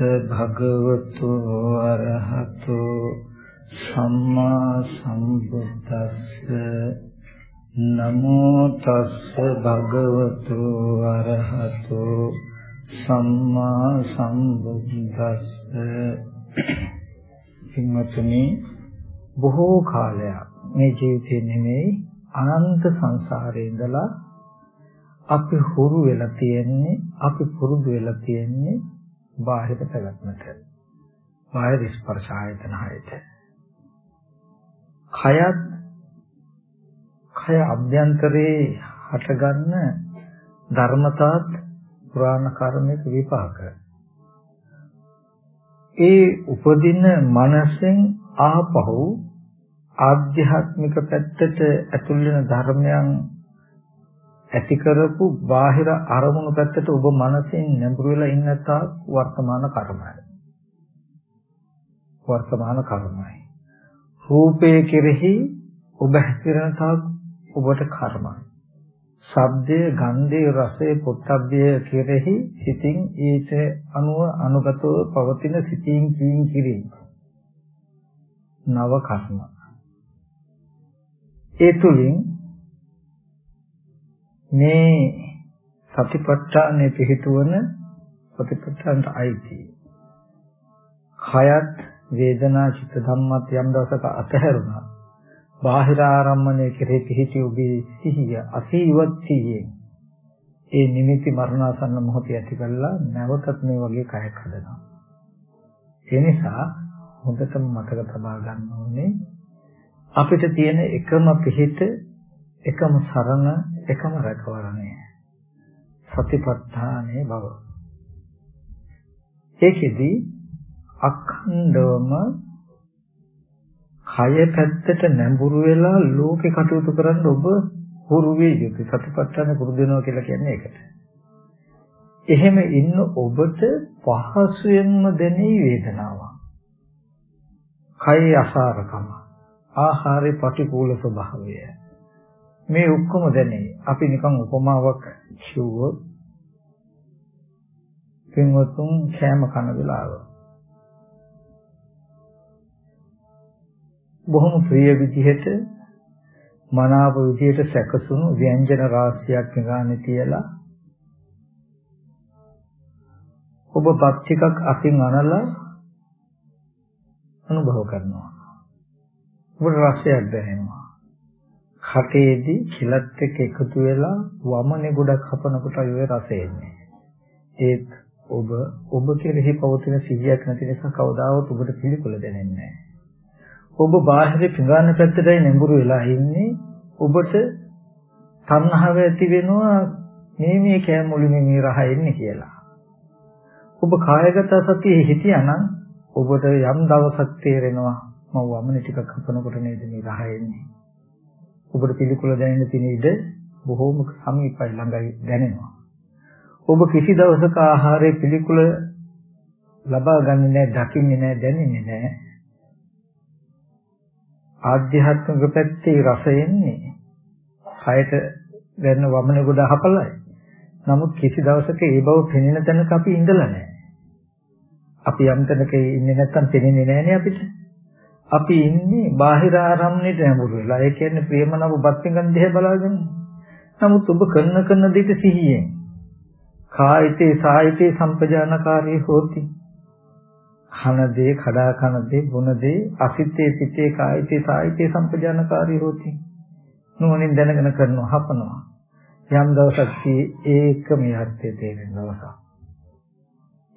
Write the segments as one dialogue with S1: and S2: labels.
S1: භගවතු අරහතෝ සම්මා සම්බුද්දස්ස නමෝ තස්ස භගවතු අරහතෝ සම්මා සම්බුද්දස්ස පින්වත්නි බොහෝ කාලයක් මේ ජීවිතේ නෙමෙයි අනන්ත සංසාරේ ඉඳලා අපි හුරු වෙලා තියෙන්නේ අපි පුරුදු වෙලා තියෙන්නේ බාහිර පැවැත්මට. බාහිර ස්පර්ශ ආයතන හයට. කයත් කය අභ්‍යන්තරේ හටගන්න ධර්මතාත් පුරාණ කර්මික විපාක. ඒ උපදින මනසෙන් ආපහු ආධ්‍යාත්මික පැත්තට ඇතුල් වෙන ධර්මයන් ඇති කරපු බාහිර අරමුණු පැත්තට ඔබ මනසින් නැඹුරු වෙලා ඉන්න තාක් වර්තමාන කර්මයි. වර්තමාන කර්මයි. රූපයේ කෙරෙහි ඔබ හැසිරෙන තාක් ඔබට කර්මයි. ශබ්දයේ, ගන්ධයේ, රසයේ, පොට්ටබ්බයේ කෙරෙහි සිතින් ඊට අනුව අනුගතව පවතින සිතින් කීම් කිරීම. නව කර්ම. ඒ තුලින් මේ සතිපට්ඨානෙ පිහිටුවන සතිපට්ඨානට අයිති. කයත් වේදනා චිත්ත ධම්මත් යම් දවසක අතහැරුණා. බාහිර ආරම්මණය කෙරෙහි පිහිටි ඔබේ සිහිය අසීවත් සිහියෙන් ඒ නිමිති මරණාසන්න මොහොතේ ඇති කළා නැවතත් මේ වගේ කයක් හදනවා. ඒ නිසා හොඳටම මතක තබා ගන්න ඕනේ අපිට තියෙන එකම පිහිට එකම සරණ එකම රැකවරණය. සතිපට්ඨානේ බව. ඒකෙදි අඛණ්ඩවම කය පැත්තට නැඹුරු වෙලා ලෝකේ කටයුතු කරන්න ඔබ හුරු වේ යුතුයි. සතිපට්ඨාන පුරුදු වෙනවා කියලා කියන්නේ ඒකට. එහෙම ඉන්න ඔබට පහසුවෙන්ම දැනේ වේදනාවක් කය අසාරකම. ආහාරේ පටිකූල ස්වභාවය. මේ ඔක්කොම දැනේ. අපි නිකන් උපමාවක් කිව්වොත් පින්වතුන් කෑම කන වෙලාව. බොහොම ප්‍රිය විදිහට මනාප විදිහට සැකසුණු ව්‍යංජන රාශියක් ගානේ තියලා ඔබ පත් ටිකක් අතින් අනලා අනුභව කරනවා. ඔබට රසයක් දැනෙනවා. කටේදී කිලත් එක්ක එකතු වෙලා වමනේ ගොඩක් හපනකොට ඔය රසය එන්නේ. ඒත් ඔබ ඔබ කෙරෙහි පවතින සිහියක් නැති නිසා කවදාවත් ඔබට පිළිකුල දැනෙන්නේ නැහැ. ඔබ බාහිර පිඟාන පැත්තටයි නැඹුරු වෙලා ඉන්නේ. ඔබට තණ්හාව ඇති වෙනවා මේ මේ කෑම වලින් මේ රහ එන්නේ කියලා. ඔබ කායගත සතියේ හිටියානම් ඔබට යම් දවසක් තේරෙනවා මම වමනේ ටිකක් හපනකොට නේද මේ රහ එන්නේ. ඔබට පිළිකුල දැනෙන්න තියෙන ඉඩ බොහෝම සමීපයි ළඟයි දැනෙනවා. ඔබ කිසි දවසක ආහාරයේ පිළිකුල ලබා ගන්නේ නැහැ, දකින්නේ නැහැ, දැනෙන්නේ නැහැ. ආධ්‍යාත්මික පැත්තේ රස එන්නේ. කයට දැනෙන වමනේ ගොඩ හපලයි. නමුත් කිසි දවසක ඒ බව පෙනෙන තැනක අපි ඉඳලා නැහැ. අපි යම් තැනක ඉන්නේ නැත්නම් පෙනෙන්නේ නැහැ අපිට. අපි ඉන්නේ බාහිර ආරම්මණයට නැඹුරු වෙලා. ඒ කියන්නේ ප්‍රේමනව බත්තිගන් දෙහ බලාගෙන. නමුත් ඔබ කරන කරන දෙයට සිහියෙන් කායිතේ සායිතේ සම්පජානකාරී හෝති. කන දේ, කඩා කන දේ, බොන දේ, අසිතේ පිටේ කායිතේ සායිතේ සම්පජානකාරී හෝති. නුවණින් දැනගෙන කරනවා, හපනවා. යම් දවසක් ඒකම යර්ථය තේරෙන දවසක්.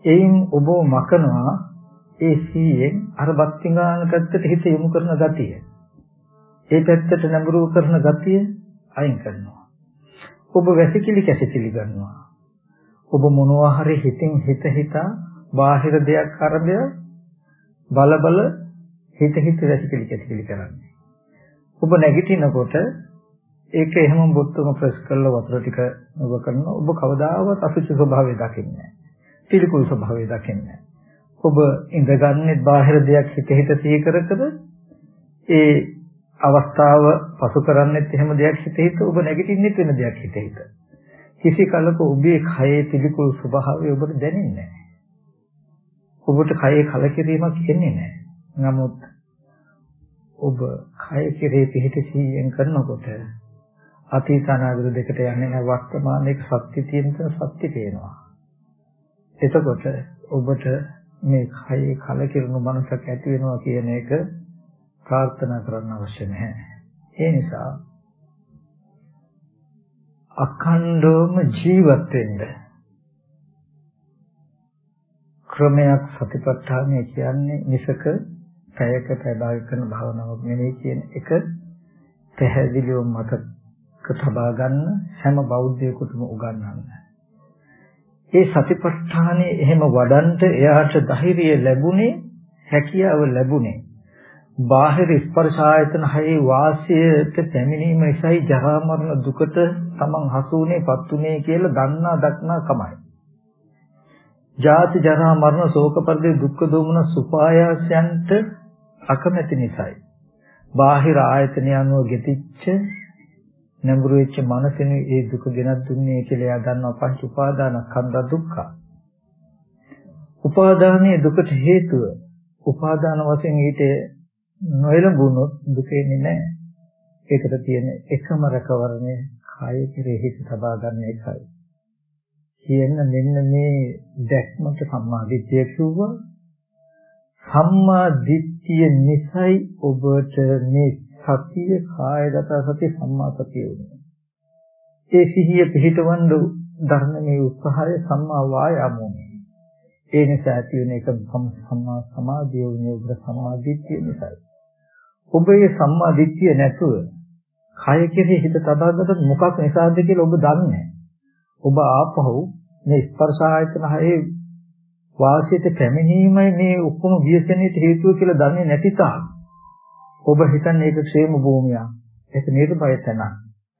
S1: එයින් ඔබ මකනවා ඒ සීයෙන් අර බක්තිංගාන පැත්තට හිත යොමු කරන ගතිය. ඒ පැත්තට නැඹුරු කරන ගතිය අයින් කරනවා. ඔබ වැසිකිලි කැසිකිලි ගන්නවා. ඔබ මොනවා හරි හිතින් හිත හිතා බාහිර දෙයක් අරබය බල බල හිත හිත වැසිකිලි කැසිකිලි කරන්නේ. ඔබ නැගිටිනකොට ඒක එහෙම බොත්තම ප්‍රෙස් කරලා වතුර ටික ඔබ කරනවා. ඔබ කවදාවත් අසුචි ස්වභාවය දකින්නේ නැහැ. පිළිකුල් ස්වභාවය දකින්නේ නැහැ. ඔබ ඉඳගන්නේ බාහිර දෙයක් හිත හිත සිහි කර කර ඒ අවස්ථාව පසු කරන්නෙත් එහෙම දෙයක් හිතේ හිත ඔබ නැගිටින්නෙත් වෙන දෙයක් හිතේ හිත. කිසි කලක ඔබේ කයේ පිළිකුල් ස්වභාවය ඔබට දැනෙන්නේ නැහැ. ඔබට කයේ කලකිරීමක් එන්නේ නැහැ. නමුත් ඔබ කය කෙරේ පිහිට සීයෙන් කරනකොට අතීත අනාගත දෙකට යන්නේ නැහැ වර්තමානයේ සත්‍ය තියෙන සත්‍ය පේනවා. එතකොට ඔබට මේ කයේ කලකිරුණු මනසක් ඇති වෙනවා කියන එක ප්‍රාර්ථනා කරන්න අවශ්‍ය නැහැ. ඒ නිසා අඛණ්ඩවම ජීවත් වෙන්න ක්‍රමයක් සතිපට්ඨානය කියන්නේ නිසක පැයක පැය කරන භාවනාවක් නෙවෙයි කියන එක පැහැදිලිව මතක තබා ගන්න හැම බෞද්ධයෙකුටම උගන්වන්න. ඒ සතිපට්ඨානෙ එහෙම වඩන්ට එයාට ධෛර්යය ලැබුණේ හැකියාව ලැබුණේ බාහිර ස්පර්ශ ආයතන හයේ වාසියට පැමිණීම නිසායි ජරා මරණ දුකට තමන් හසුුනේ පත්ුනේ කියලා දන්නා දක්නා කමයි. ජාති ජරා මරණ ශෝක පරිදේ දුක්ඛ දෝමන සුපායාසයන්ට අකමැති නිසායි. බාහිර ආයතන යනුව ගෙතිච්ච නැඹුරු වෙච්ච මනසෙනි ඒ දුක ගෙනත් දුන්නේ කියලා එයා දන්නවා පංච උපාදානස්කන්ධ දුක්ඛ. උපාදානයේ දුකට හේතුව උපාදාන වශයෙන් ඊට නොයලඹුණොත් දුක එන්නේ නැහැ. ඒකට තියෙන එකම රකවරණය කාය කෙරෙහි හිත තබා ගන්න එකයි. කියන මෙන්න මේ දැක්මට සම්මාදිට්ඨිය කිව්වා. සම්මා දිට්ඨිය නිසයි ඔබට මේ සතිය කායගත සතිය සම්මා සතිය වෙනවා. ඒ සිහිය පිහිටවන්න ධර්මයේ උත්සාහය සම්මා වායාමෝනේ. ඒ නිසා ඇති වෙන එක සම්මා සමාධිය වුණේ ඔබ සම්මා දිට්ඨිය නිසායි. ඔබ මේ සම්මා දිට්ඨිය නැතුව කය කෙරෙහි හිත තබාගත්තොත් මොකක් නිසාද කියලා ඔබ දන්නේ ඔබ ආපහු මේ ස්පර්ශ ආයතන හයේ වාසියට පැමිණීමයි මේ ඔක්කොම වියසෙන්නට හේතුව කියලා දන්නේ නැති තාක් ඔබ හිතන්නේ ඒක ക്ഷേම භූමියක්. ඒක නිර්භය තැනක්.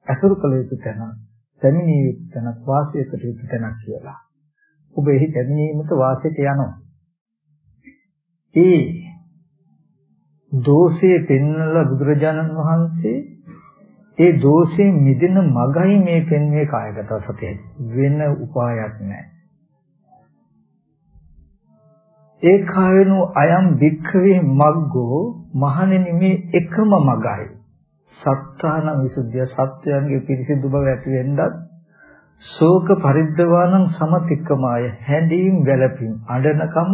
S1: අසුරු කළ යුතු තැනක්. පැමිණිය යුතු තැනක් වාසය කළ යුතු තැනක් කියලා. ඔබ එහි පැමිණීමට වාසයට යනවා. ඒ දෝෂයේ පෙන්වලා බුදුරජාණන් වහන්සේ ඒ දෝෂයෙන් මිදෙන මගයි මේ පෙන්වේ කායගත සතිය. වෙන උපායක් නැහැ. ඒ කායනු අයම් වික්ඛවේ මග්ගෝ මහණෙනි මේ එකම මගයි. සත්තාන විසුද්ධිය සත්‍යයන්ගේ පිරිසිදු බව ඇති වෙන්නත් ශෝක පරිද්දවානම් සමතික්කමාය. හැඬීම් වැළපීම් අඬනකම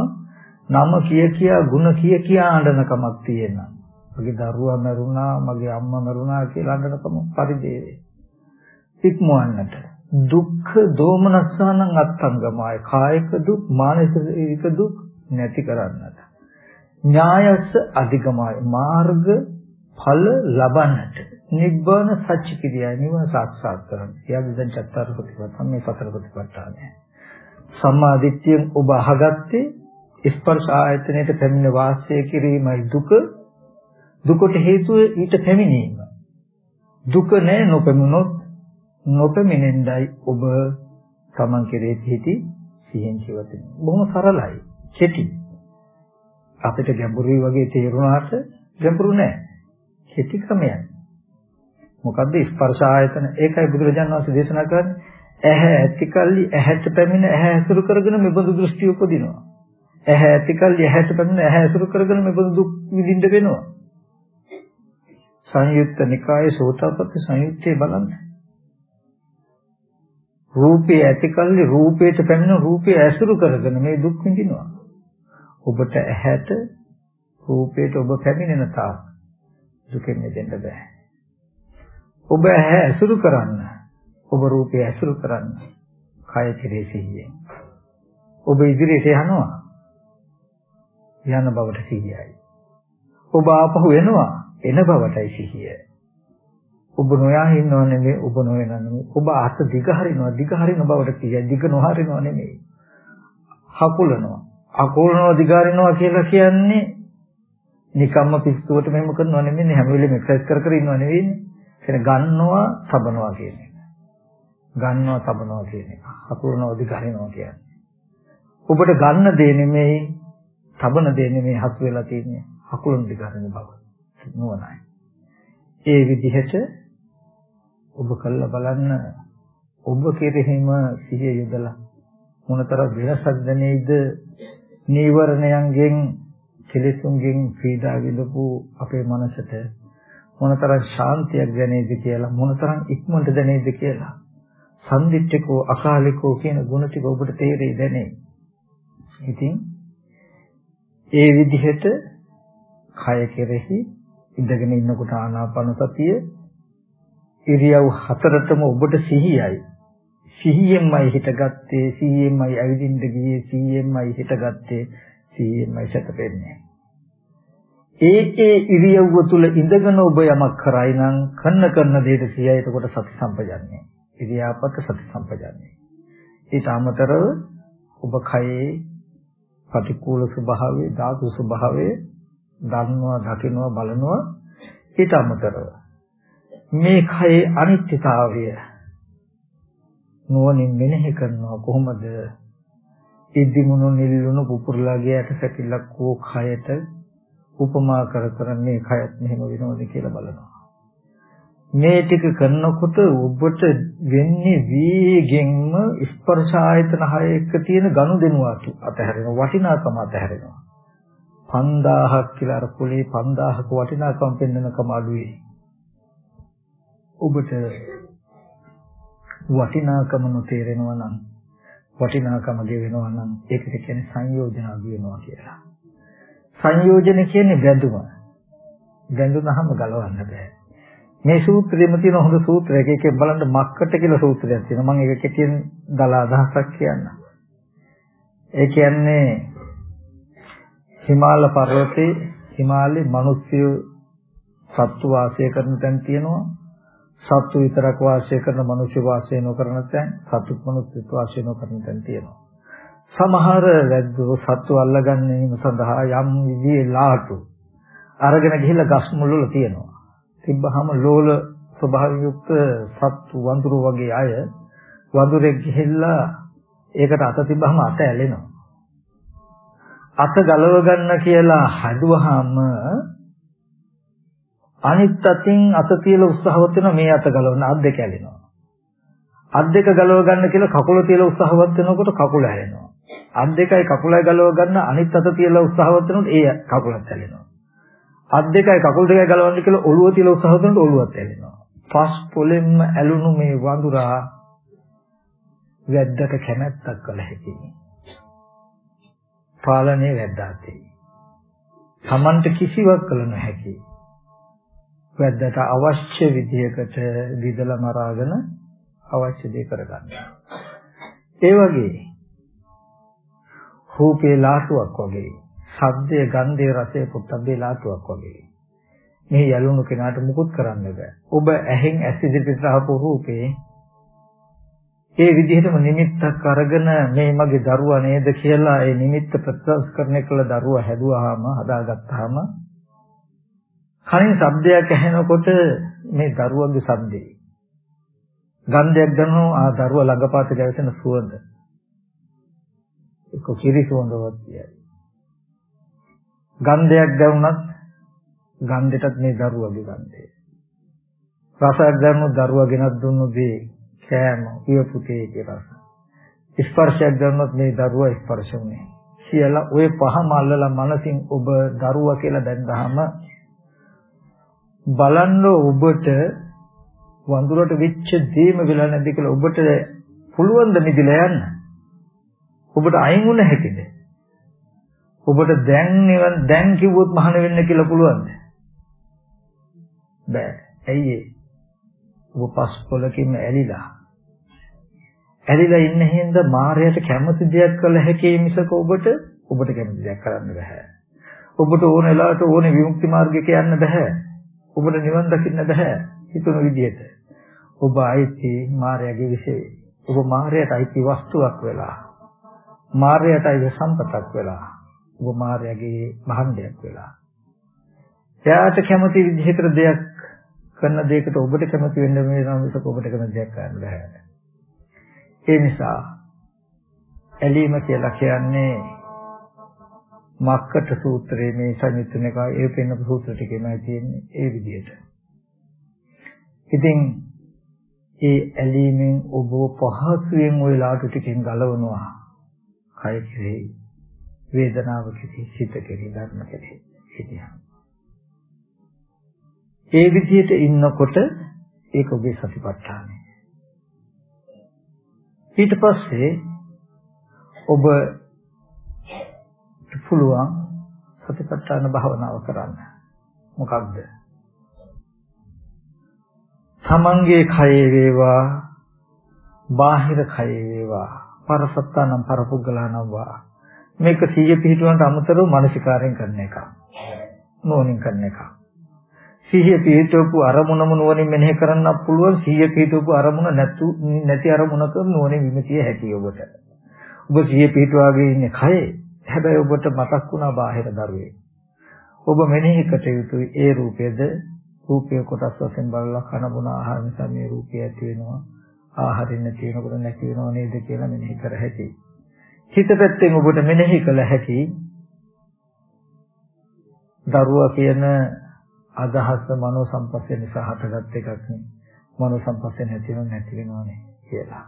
S1: නම කිය කියා ಗುಣ කිය කියා අඬනකමක් තියෙනවා. මගේ දරුවා මරුණා මගේ අම්මා මරුණා කියලා අඬනකම පරිදේවේ. ඉක්මවන්නට. දුක්ඛ දෝමනස්සානං අත්ංගමාය කායික දුක් මානසික දුක් නැති කරන්නට. ඥායස්ස අධිගමයි මාර්ග ඵල ලබන්නට. නිබ්බාන සත්‍ය කිරියා නිවන සාක්ෂාත් කරගන්න. එයාගේ දැන් චත්තර ප්‍රතිපත්තම මේ සතර ප්‍රතිපත්තානේ. සම්මා දිට්ඨියෙන් ඔබ අහගත්තේ ස්පර්ශ ආයතනයේ පැමිණ වාසය කිරීමයි දුක. දුකට හේතුව ඊට පැමිණීම. දුක නැ නොපැමුණොත් නොපැමිණෙන්දයි ඔබ තමන් කෙරේ පිහිටි සිහින් ජීවත් බොහොම සරලයි. කෙටි. අපිට ගැඹුරුයි වගේ තේරුණාට ගැඹුරු නෑ. කෙටි ක්‍රමයක්. මොකද්ද ස්පර්ශ ආයතන? ඒකයි බුදුරජාණන් වහන්සේ දේශනා කරන්නේ ඇහැ ඇතිකල්ලි ඇහැට පැමිණ ඇහැ ඇසුරු කරගෙන මෙබඳු දෘෂ්ටි උපදිනවා. ඇහැ ඇතිකල්ලි ඇහැට පැමිණ ඇහැ ඇසුරු කරගෙන මෙබඳු දුක් විඳින්න වෙනවා. සංයුක්ත නිකායේ සෝතාපට්ටි සංයුත්තේ බලන්න. රූපේ ඇතිකල්ලි රූපයට පැමිණ රූපය ඇසුරු කරගෙන මේ දුක් විඳිනවා. ඔබට ඇහැට රූපයට ඔබ පැමිණෙන තාක් දුකෙන් මිදෙන්න බෑ. ඔබ ඇහැ ඇසුරු කරන්න. ඔබ රූපය ඇසුරු කරන්න. කය කෙරේ සිහියෙන්. ඔබ ඉදිරියට යනවා. යන බවට සිහියයි. ඔබ ආපහු එනවා. එන බවටයි සිහිය. ඔබ නොයා ඉන්නව නෙමෙයි ඔබ නොවන නෙමෙයි. ඔබ අත දිග හරිනවා. දිග හරින බවට සිහියයි. දිග නොහරිනව නෙමෙයි. හකුලනවා. අකුරනවා දිගාරිනවා කියලා කියන්නේ නිකම්ම පිස්සුවට මෙහෙම කරනව නෙමෙයි හැම වෙලෙම එක්සර්සයිස් කර කර ඉන්නව නෙවෙයිනේ. එතන ගන්නවා, තබනවා කියන එක. ගන්නවා, තබනවා කියන එක. අකුරනවා දිගාරිනවා කියන්නේ. ඔබට ගන්න දේ නෙමෙයි, තබන දේ නෙමෙයි හසු වෙලා තියෙන්නේ. අකුරන දිගාරින බව. නුවණයි. ඒ විදිහට ඔබ කළා බලන්න ඔබ කෙරෙහිම සිහිය යොදලා මොනතර වෙනසක් දැනේද නීවරණයන්ගෙන් කෙලෙසුන්ගෙන් පීඩා විඳපු අපේ මනසට මොනතරම් ශාන්තියක් දැනේද කියලා මොනතරම් ඉක්මනට දැනේද කියලා සම්දිට්ඨකෝ අකාලිකෝ කියන ගුණ ටික ඔබට තේරෙයි දැනේ. ඉතින් ඒ විදිහට කය කෙරෙහි ඉඳගෙන ඉන්නකොට ආනාපාන සතිය ඉරියව් හතරටම ඔබට සිහියයි. සිහියෙන්මයි හිටගත්තේ, සිහියෙන්මයි ඇවිදින්න ගියේ, සිහියෙන්මයි හිටගත්තේ, සිහියෙන්මයි සැතපෙන්නේ. ඒ ඒ ඉරියව්ව තුල ඉඳගෙන ඔබ යමක් කරයි නම් කන්න කරන දෙයට සියයි එතකොට සති සම්පජන්ණය. ඉරියාපත සති සම්පජන්ණය. ඊට අමතරව ඔබ කයේ ප්‍රතිකූල ස්වභාවය, ධාතු ස්වභාවය දන්නවා, දකිනවා, බලනවා ඊට අමතරව මේ කයේ අනිත්‍යතාවය නුවණින් මෙනෙහි කරනවා කොහොමද? ඉදිමුණු නිල්ලුණු පුපුරලා ගියට සැකිල්ලක් වූ කයට උපමා කර කර මේ කයත් මෙහෙම වෙනවද කියලා බලනවා. මේ ටික කරනකොට ඔබට වෙන්නේ වේගෙන්ම ස්පර්ශ ආයතන හය එක්ක තියෙන ගනුදෙනුව අතහැරෙනවා වටිනාකම අතහැරෙනවා. 5000ක් කියලා අර කුලේ 5000ක වටිනාකම පෙන්වනකම අඩුවේ. ඔබට වටිනාකම නොතේරෙනවා නම් වටිනාකම ගෙවෙනවා නම් ඒකට කියන්නේ සංයෝජන අඩු වෙනවා කියලා. සංයෝජන කියන්නේ බැඳුම. බැඳුනහම ගලවන්න බෑ. මේ සූත්‍රෙම තියෙන හොඳ සූත්‍රයක්. ඒකේ බලන්න මක්කට කියලා සූත්‍රයක් තියෙනවා. මම ඒක කෙටියෙන් දලා අදහසක් කියන්න. ඒ කියන්නේ හිමාල පර්වතේ හිමාලේ මිනිස්සු සත්තු වාසය කරන තැන් තියෙනවා. සත්තු විතරක් වාසය කරන මිනිස්සු වාසය නොකරන තැන් සත්තු මිනිස්සු වාසය නොකරන තැන් තියෙනවා. සමහර වැද්දෝ සත්තු අල්ලගන්නීම සඳහා යම් විදිහේ ලාටු අරගෙන ගිහිල්ලා ගස් මුල් වල තියෙනවා. තිබ්බහම ලෝල ස්වභාවයෙන් යුක්ත සත්තු වඳුරු වගේ අය වඳුරෙක් ගිහිල්ලා ඒකට අත තිබ්බහම අත ඇලෙනවා. අත ගලව ගන්න කියලා හදුවහම අනිත් අතින් අත තියලා උත්සාහවත් වෙනවා මේ අත ගලවන්න අත් දෙක ඇලෙනවා. අත් දෙක ගලව ගන්න කියලා කකුල තියලා උත්සාහවත් වෙනකොට කකුල ඇලෙනවා. අත් දෙකයි කකුලයි ගලව ගන්න අනිත් අත තියලා උත්සාහවත් වෙනකොට ඒ කකුලත් ඇලෙනවා. අත් දෙකයි කකුල් දෙකයි ගලවන්න කියලා ඔළුව තියලා උත්සාහවත් වෙනකොට ඔළුවත් ඇලෙනවා. පස් පොලෙන්ම ඇලුණු මේ වඳුරා වැද්දට කැමැත්තක් කළ හැකියි. පාලනය වැද්දාතේ. Tamanට කිසිවක් කළ නොහැකියි. වැද්දට අවශ්‍ය විදිහකට විදලා මරාගෙන අවශ්‍ය දේ කරගන්න. ඒ වගේ රූපේ ලාටුවක් වගේ, ශබ්දයේ ගන්ධයේ රසයේ පුත්තබ්බේ ලාටුවක් වගේ. මේ යලුණු කෙනාට මුකුත් කරන්න බෑ. ඔබ ඇහෙන් ඇස් ඉදිරියට ආපු රූපේ ඒ විදිහටම නිමිත්තක් අරගෙන මේ මගේ දරුවා නේද කියලා ඒ නිමිත්ත ප්‍රත්‍යක්ෂ කළ දරුවා හැදුවාම හදාගත්තාම කලින් ශබ්දයක් ඇහෙනකොට මේ දරුවගේ ශබ්දේ. ගන්ධයක් දැනෙනවා ආ දරුවා ළඟපාත ගැවෙන සුවඳ. එක්ක කිරි සුවඳවත් කියයි. ගන්ධයක් දැනුණත් ගන්ධයටත් මේ දරුවගේ ගන්ධය රසයක් දැනුණු දරුවා ගෙනත් දුන්නු දේ කෑම පියපුතේ රස. ස්පර්ශයක් දැනුණත් මේ දරුවා ස්පර්ශ වුනේ කියලා ওই පහම අල්ලලා මනසින් ඔබ දරුවා කියලා දැන්දාම බලන්න ඔබට වඳුරට වෙච්ච දේම වෙලා නැද්ද කියලා ඔබට පුළුවන් ද නිදිලා යන්න? ඔබට අයින් වුණ හැකිද? ඔබට දැන් නිවන් දැන් කිව්වොත් මහාන වෙන්න කියලා පුළුවන්ද? බෑ. ඇයි ඒ? ඔබ පස්කොලකින් ඇලිලා. ඇලිලා ඉන්න හින්දා මායයට කැමති දෙයක් කළ හැකි මිසක ඔබට ඔබට කැමති දෙයක් කරන්න බෑ. ඔබට ඕන වෙලාවට ඕනේ විමුක්ති මාර්ගයක යන්න බෑ. ඔබට නිවන් දකින්න බෑ හිතුණු විදිහට. ඔබ අයිති මායාවේ විශේෂ. ඔබ මායාවට අයිති වස්තුවක් වෙලා. මායාවට අයිති සම්පතක් වෙලා. ඔබ මායාවේ භාණ්ඩයක් වෙලා. එයාට කැමති විදිහකට දෙයක් කරන දෙයකට ඔබට කැමති වෙන්න වෙනවා මිසක ඔබට කැමති දෙයක් කරන්න බෑ. ඒ නිසා ඇලීම කියලා කියන්නේ මක්කට සූත්‍රයේ මේ සංයුත්තනිකා ඒ පෙන්න සූත්‍ර ටිකේමයි තියෙන්නේ ඒ විදිහට. ඉතින් ඒ ඇලීමෙන් ඔබ පහසුවෙන් ওই ලාටු ටිකෙන් ගලවනවා. කය කෙරෙහි වේදනාව කෙරෙහි සිත කෙරෙහි ධර්ම කෙරෙහි හිතියා. ඒ විදිහට ඉන්නකොට ඒක ඔබේ සතිපට්ඨානය. ඊට පස්සේ ඔබ පුළුවන් සතිපට්ඨාන භාවනාව කරන්න. මොකක්ද? තමන්ගේ කයේ වේවා බාහිර කයේ වේවා පරසත්තානම් පරපුග්ගලානම් වා මේක සීය පිහිටුවන්ට අමතරව මානසිකාරයෙන් කරන එක. නෝනින් කරන එක. සීය පිහිටවපු අරමුණම නුවණින් මෙනෙහි කරන්න පුළුවන් සීය පිහිටවපු අරමුණ නැතු නැති අරමුණක නුවණින් විමතිය හැකියි ඔබට. ඔබ සීය පිහිටවාගේ ඉන්නේ කයේ. හැබැයි ඔබට මතක් වුණා බාහිර දරුවේ. ඔබ මෙනෙහි කට යුතුයි ඒ රූපයද රූපය කොටස් වශයෙන් බලලා කන බොන ආහාර නිසා මේ රූපය ඇති වෙනවා. ආහාරින් නැති වෙනකොට නැති වෙනව නේද කියලා මෙනෙහි කර හැකියි. හිත පැත්තෙන් ඔබට මෙනෙහි කළ හැකි දරුවා කියන අදහස මනෝ සම්පස්සේ නිසා හටගත් එකක් නේ. මනෝ සම්පස්සේ නැති වෙනව නැති වෙනවනේ කියලා.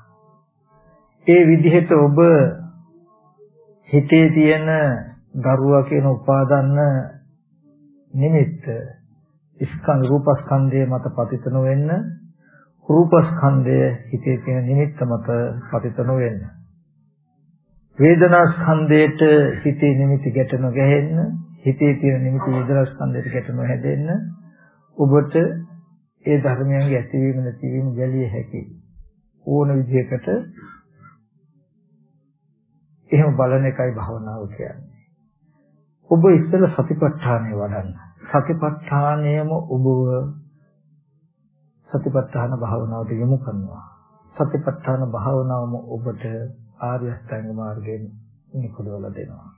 S1: ඒ විදිහට ඔබ හිතේ තියෙන දරුවා කියන උපාදාන නිමිත්ත ස්කන්ධ රූපස්කන්ධය මත පතිත නොවෙන්න රූපස්කන්ධය හිතේ තියෙන නිමිත්ත මත පතිත නොවෙන්න. වේදනා ස්කන්ධයට හිතේ නිමිති ගැටෙන ගැහෙන්න හිතේ තියෙන නිමිති වේදනා ස්කන්ධයට ගැටෙන හැදෙන්න ඔබට ඒ ධර්මයන්ගේ ඇතිවීම නැතිවීම ගැලිය හැකි ඕන විදිහකට එහෙම බලන එකයි භවනාව කියන්නේ ඔබ ඉස්සෙල්ල සතිපට්ඨානය වඩන්න සතිපට්ඨානයම ඔබව සතිපට්ඨාන භාවනාවට යොමු කරනවා. සතිපට්ඨාන භාවනාවම ඔබට ආර්ය අෂ්ටාංග මාර්ගයෙන් නිකුදවලා දෙනවා.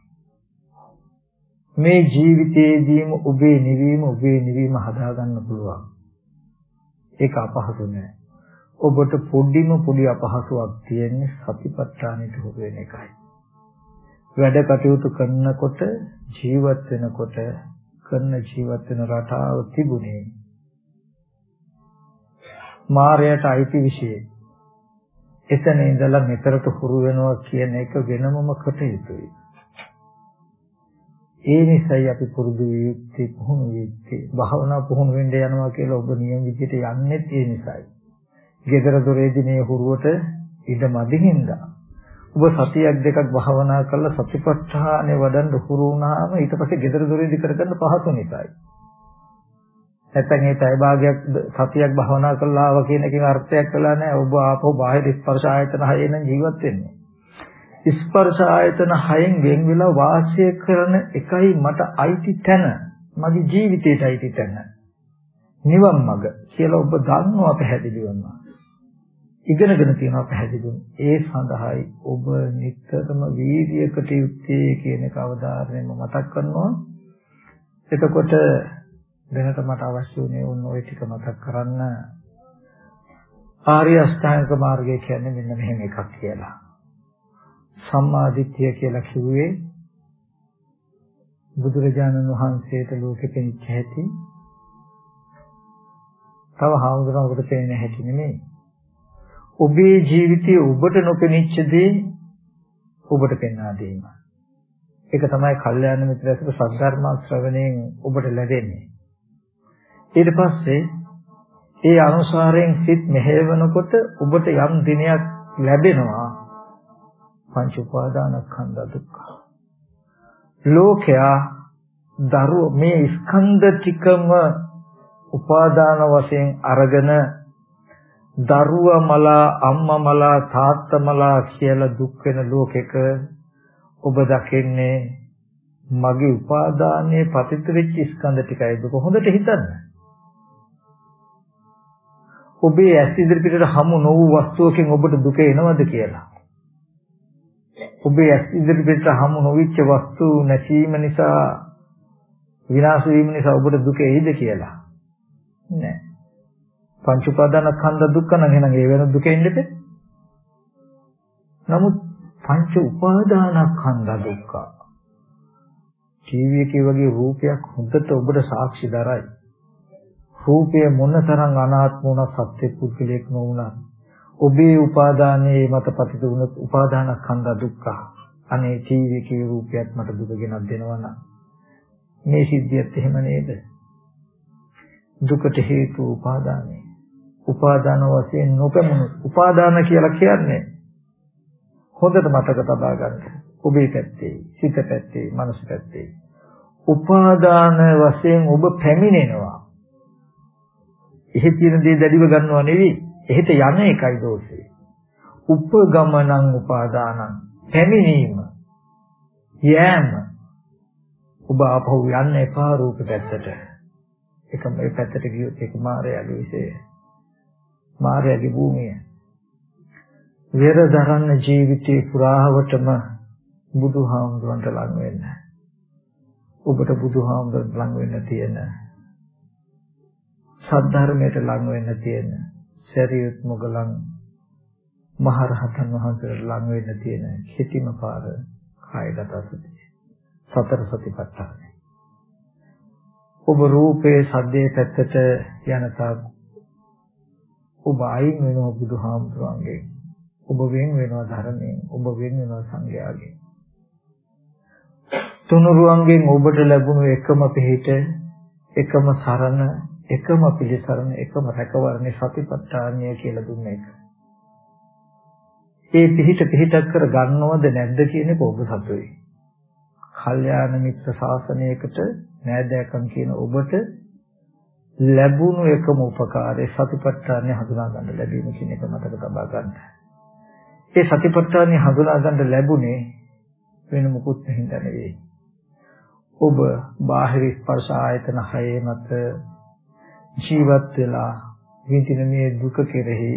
S1: මේ ජීවිතයේදීම ඔබේ නිවීම ඔබේ නිවීම හදාගන්න පුළුවන්. ඒක අපහසු නෑ. ඔබට පොඩිම පොඩි අපහසුයක් තියෙන්නේ සතිපට්ඨානෙට හුරු වෙන එකයි. වැඩ කටයුතු කරනකොට ජීවත් වෙනකොට කරන ජීවත් වෙන රටාව තිබුණේ මායයට අයිති විශේෂ. එතන ඉඳලා මෙතරට හුරු වෙනවා කියන එක වෙනමම කටයුතුයි. ඒ නිසායි අපි පුරුදු වෙත්තේ පුහුණු වෙත්තේ භාවනා පුහුණු වෙන්න යනවා කියලා ඔබ නියම විදිහට යන්නේ ඒ නිසායි. gedara doreදී මේ හුරුවට ඉඩ මදින්දා ඔබ සතියක් දෙකක් භාවනා කරලා සතිපට්ඨානෙ වඩන්න හුරු වුණාම ඊට පස්සේ gedara doreදී කරගන්න පහසු නිසායි. නැත්නම් ඒ පැය භාගයක් සතියක් භාවනා කළා ආව කියන එකෙන් අර්ථයක් කළා නැහැ. ඔබ ආපහු බාහිර ස්පර්ශ ආයතන හයෙන් ජීවත් වෙන්නේ. ස්පර්ශ ආයතන හයෙන් වෙන් වෙලා වාසය කරන එකයි මට අයිති තැන. මගේ ජීවිතේට අයිති තැන. නිවන් මඟ කියලා ඔබ දන්නවා පැහැදිලිවම. ඉගෙනගෙන තියෙනවා පැහැදිලිවම. ඒ සඳහායි ඔබ නිතරම වීර්යයකට යුත්තේ කියන එක අවධාරණයම මතක් කරනවා. එතකොට දැනට මට අවශ්‍ය වුණේ උන් ওই ටික මතක් කරන්න ආර්ය අෂ්ටාංග මාර්ගය කියන්නේ මෙන්න මෙහෙම එකක් කියලා. සම්මා දිට්ඨිය කියලා කිව්වේ බුදුරජාණන් වහන්සේට ලෝකෙ පෙනිච්ච හැටි. තව හාමුදුරුවෝකට පෙනෙන හැටි නෙමෙයි. ඔබේ ජීවිතයේ ඔබට නොපෙනිච්ච දේ ඔබට පෙන්වා දීම. ඒක තමයි කල්යාණ මිත්‍රයසක සද්ධර්ම ශ්‍රවණයෙන් ඔබට ලැබෙන්නේ. ඊට පස්සේ ඒ අනුසාරයෙන් සිත් මෙහෙවනකොට ඔබට යම් දිනයක් ලැබෙනවා පංච උපාදානස්කන්ධ දුක්ඛ. ලෝකයා දරුව මේ ස්කන්ධ ටිකම උපාදාන වශයෙන් අරගෙන දරුවා මලා අම්මා මලා තාත්තා මලා කියලා දුක් වෙන ලෝකෙක ඔබ දකින්නේ මගේ උපාදානයේ පතිත වෙච්ච ස්කන්ධ ටිකයි දුක හොඳට හිතන්න. ඔබේ ඇස් ඉදිරිපිටට හමු නොවු වස්තුවකින් ඔබට දුක එනවද කියලා. ඔබේ ඇස් ඉදිරිපිටට හමු නොවිච්ච වස්තු නැසීම නිසා විනාශ වීම නිසා ඔබට දුක එයිද කියලා. නෑ. පංච උපාදානස්කන්ධ දුක්ඛ නම් එහෙනම් ඒ වෙන දුකෙන් ඉන්නේ. නමුත් පංච උපාදානස්කන්ධ දුක්ඛ. ටීවී එකේ වගේ රූපයක් හොඳට ඔබට සාක්ෂි දරයි. රූපය මොනතරම් අනාත්ම වුණත් සත්‍ය පුද්ගලයක් නොවුණත් ඔබේ උපාදානයේ මත පතිත වුණත් උපාදානස්කන්ධ දුක්ඛ අනේ ජීවිකේ රූපයත් මට දුක ගෙනත් දෙනවනම් මේ සිද්ධියත් එහෙම නේද දුකට හේතු උපාදානයි උපාදාන වශයෙන් නොපෙමුණු උපාදාන කියලා කියන්නේ හොඳට මතක තබා ගන්න ඔබේ පැත්තේ සිත පැත්තේ මනස පැත්තේ උපාදාන වශයෙන් ඔබ පැමිණෙනවා එහෙ තියෙන දේ දැඩිව ගන්නව නෙවෙයි. එහෙට යන එකයි දෝෂේ. උපගමනං උපාදානං පැමිණීම. යෑම. ඔබ ආපහු යන්න එපා රූප පැත්තට. එකම ඒ පැත්තට ගියොත් ඒක මායාවේ විශේෂය. මායාවේ භූමිය. වෙර දරන්න ජීවිතේ පුරාවටම බුදුහාමුදුරන්ට ලං වෙන්න. ඔබට බුදුහාමුදුරන්ට ලං වෙන්න තියෙන සද්ධර්මයට ලං වෙන්න තියෙන සරියුත් මොගලන් මහරහතන් වහන්සේට ලං වෙන්න තියෙන කෙටිම පාර කායගත සතිය. සතර සතිපට්ඨානයි. ඔබ රූපේ සද්දේ පැත්තට යන තාක් ඔබ අයින් වෙනවා බුදුහාමුදුරන්ගෙන්. ඔබ වෙන් වෙනවා ධර්මයෙන්. ඔබ වෙන් වෙනවා සංඝයාගෙන්. තුනුරුවන්ගෙන් ඔබට ලැබුණු එකම පිහිට එකම සරණ එකම පිළිසරණ එකම රැකවරණේ සතිපට්ඨානය කියලා දුන්න එක. ඒ පිහිට පිහිටක් කර ගන්නවද නැද්ද කියන එක ඔබ සතුයි. කල්යාණ මිත්‍ර ශාසනයකට නෑදෑකම් කියන ඔබට ලැබුණු එකම උපකාරය සතිපට්ඨානය හඳුනා ගන්න ලැබීම කියන එක මතක තබා ගන්න. ඒ සතිපට්ඨානය හඳුනා ගන්න ලැබුණේ වෙන මොකුත් හින්දා නෙවෙයි. ඔබ බාහිර ස්පර්ශ ආයතන හයේ මත ජීවත් වෙලා විඳින මේ දුක කෙරෙහි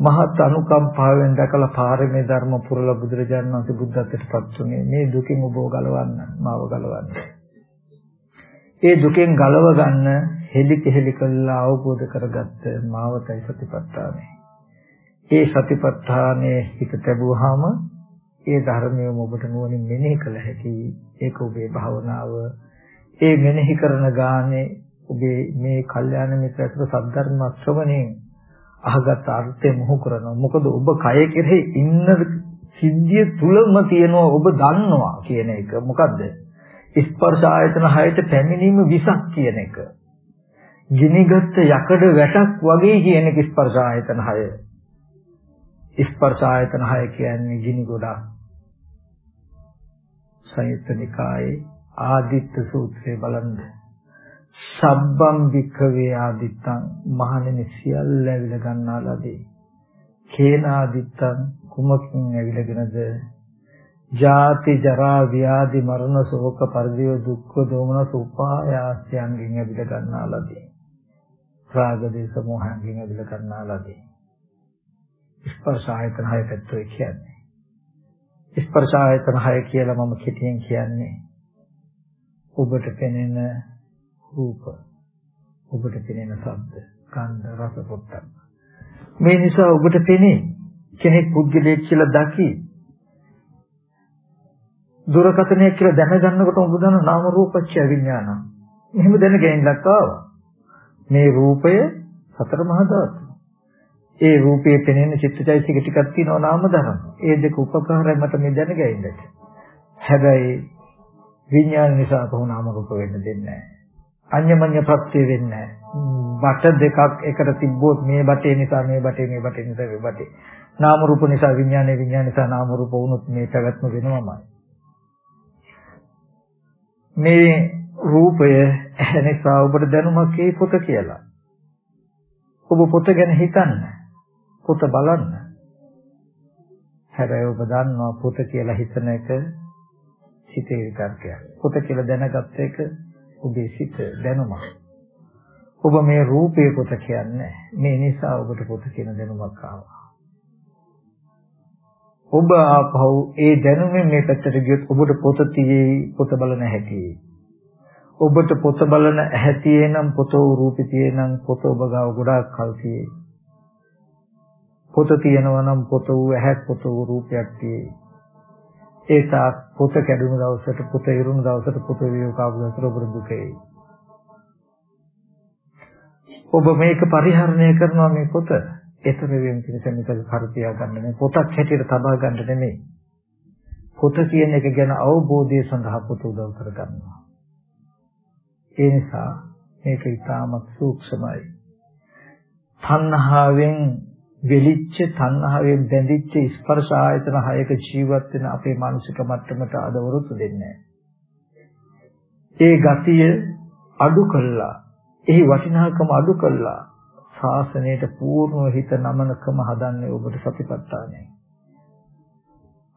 S1: මහත් අනුකම්පාවෙන් දැකලා පාරමී ධර්ම පුරලා බුදුරජාණන් වහන්සේ බුද්ධත්වයට පත් වුණේ මේ දුකින් ඔබව ගලවන්න මාව ගලවන්න. ඒ දුකෙන් ගලව ගන්න හෙලි පෙහෙලි කළා අවබෝධ කරගත්ත මාවතයි සතිපට්ඨානය. ඒ සතිපට්ඨානයේ හිත ලැබුවාම ඒ ධර්මයම ඔබට නුවණින් මෙනෙහි කළ හැකි. ඒක ඔබේ භාවනාව. ඒ මෙනෙහි කරන ගානේ ඔබේ මේ කල්යාණ මිත්‍ර අතර සද්ධර්ම ශ්‍රවණයෙන් අහගත් අර්ථය මොහු කරනවා. මොකද ඔබ කය කෙරෙහි ඉන්න සිද්ධිය තුලම තියෙනවා ඔබ දන්නවා කියන එක. මොකද්ද? ස්පර්ශ ආයතන හයට පැමිණීම විසක් කියන එක. ගිනිගත් යකඩ වැටක් වගේ කියන එක ස්පර්ශ ආයතන හය. ස්පර්ශ ආයතන හය කියන්නේ ගිනි ගොඩක්. සංයුත්ත නිකායේ ආදිත්ත සූත්‍රය බලන්න. සබ්බම් වික්ඛවේ ආදිත්තං මහණෙනි සියල්ල ඇවිල ගන්නාලාදී කේන ආදිත්තං කුමකින් ඇවිලගෙනද ජාති ජරා ව්‍යාධි මරණ ශෝක පරිදේව දුක්ඛ දෝමන සුපායාසයන්ගෙන් ඇවිල ගන්නාලාදී රාග දේශ මොහයන්ගෙන් ඇවිල ගන්නාලාදී ස්පර්ශ ආයතන හය පැත්තේ කියන්නේ. ස්පර්ශ ආයතන හය කියලා මම කෙටියෙන් කියන්නේ. ඔබට පෙනෙන රූප ඔබට පෙනෙන ශබ්ද ගන්ධ රස පොට්ටබ්බ. මේ නිසා ඔබට පෙනේ. කෙනෙක් පුද්ගලයෙක් කියලා දකි දුරකථනයක් කියලා දැනගන්නකොට ඔබ දන්න නාම රූපච්ඡ විඥාන එහෙම දැනගෙනින්නක් ආවා. මේ රූපය සතර මහා ධාතු. ඒ රූපයේ පෙනෙන චිත්තචෛතසික ටිකක් තියෙනවා නාම ධර්ම. ඒ දෙක උපකාරයි මට මේ දැනගෙන්නට හැබැයි විඥාන නිසා කොහොම නාම රූප වෙන්න දෙන්නේ නැහැ. අඤ්ඤමඤ්ඤ ප්‍රත්‍ය වෙන්නේ බට දෙකක් එකට තිබ්බොත් මේ බටේ නිසා මේ බටේ මේ බටේ නිසා මේ බටේ. නාම රූප නිසා විඥානය විඥාන නිසා නාම රූප වුණොත් මේ පැවැත්ම වෙනවමයි. මේ රූපය නිසා ඔබට දැනුමක් ඒ පොත කියලා ඔබ පොත ගැන හිතන්න පොත බලන්න හැබැයි ඔබ දන්නවා පොත කියලා හිතන එක සිතේ විතර්කයක් පොත කියලා දැනගත්ත එක ඔබේ සිත දැනුම. ඔබ මේ රූපේ පොත කියන්නේ මේ නිසා ඔබට පොත කියන දැනුමක් ආවා. ඔබ ආපහු ඒ දැනුමෙන් මේ පැත්තට ගියොත් ඔබට පොත තියේ පොත බලන හැටි. ඔබට පොත බලන ඇහැතියේ නම් පොත රූපේ තියේ නම් පොත ඔබ ගාව ගොඩාක් කල් තියේ. පොත තියෙනවා නම් පොත වූ ඇහක් පොත වූ රූපයක් තියේ. ඒ තාක් පොත කැඩුණු දවසට පොත ඉරුණු දවසට පොත වියෝකාපු දවසට ඔබට දුකයි. ඔබ මේක පරිහරණය කරනවා මේ පොත. ඒතර වෙන පිණිස මිසක කරතියා ගන්න නෙමෙයි. පොතක් හැටියට තබා ගන්න නෙමෙයි. පොත කියන එක ගැන අවබෝධය සඳහා පොත උදව් කරගන්නවා. ඒ නිසා මේක ඉතාමත් සූක්ෂමයි. තණ්හාවෙන් වෙලිච්ච තණ්හාවෙන් බැඳිච්ච ස්පර්ශ ආයතන හයක ජීවත් වෙන අපේ මානසික මට්ටමට අදවරුතු දෙන්නේ ඒ ගතිය අඩු කළා එහි වටිනාකම අඩු කළා ශාසනයට පූර්ණව හිත නමනකම හදන්නේ ඔබට සතිපට්ඨානයි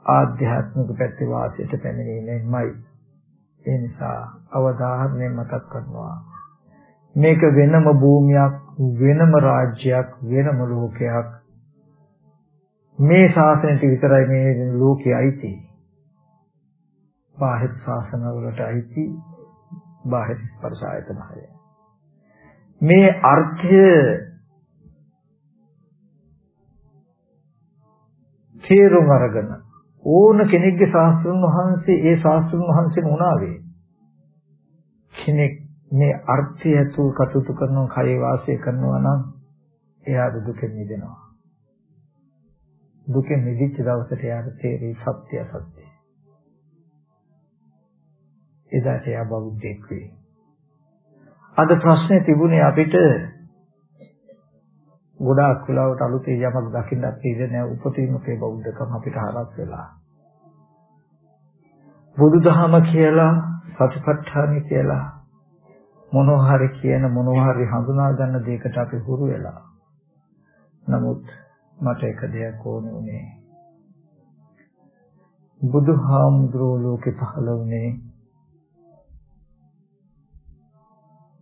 S1: ආධ්‍යාත්මික පැත්තේ වාසයට පැමිණීමෙන්මයි. ඒ නිසා අවධාරණය මතක් කරනවා. මේක වෙනම භූමියක් වෙනම රාජ්‍යයක් වෙනම ලෝකයක්. මේ ශාසනයට විතරයි මේ ලෝකයේ අයිති. බාහිර ශාසන වලට අයිති. බාහිර ස්පර්ශ ආයතන හය මේ අර්ථය තේරුම් අරගෙන ඕන කෙනෙක්ගේ ශාස්ත්‍රඥ වහන්සේ ඒ ශාස්ත්‍රඥ වහන්සේම උනාවේ කෙනෙක් මේ අර්ථය ඇතුව කටයුතු කරනවා කය වාසය කරනවා නම් එයාට දුකෙන් මිදෙනවා. දුකෙන් මිදිච්ච දවසට එයාට තේරෙයි සත්‍ය සත්‍ය. එදාට එයා බෞද්ධෙක් වෙයි. අද ප්‍රශ්නේ තිබුණේ අපිට ගොඩාක් වෙලාවට අලුතේ යමක් දකින්න අපිට නෑ උපතින්මකේ බෞද්ධකම අපිට හරස් වෙලා. බුදුදහම කියලා සතිපට්ඨාන කියලා මොනවා හරි කියන මොනවා හරි හඳුනා ගන්න දෙයකට අපි හුරු වෙලා. නමුත් මට එක දෙයක් ඕනේ උනේ. බුදුහාමුදුරුවෝ ලෝකේ පහළ වුණේ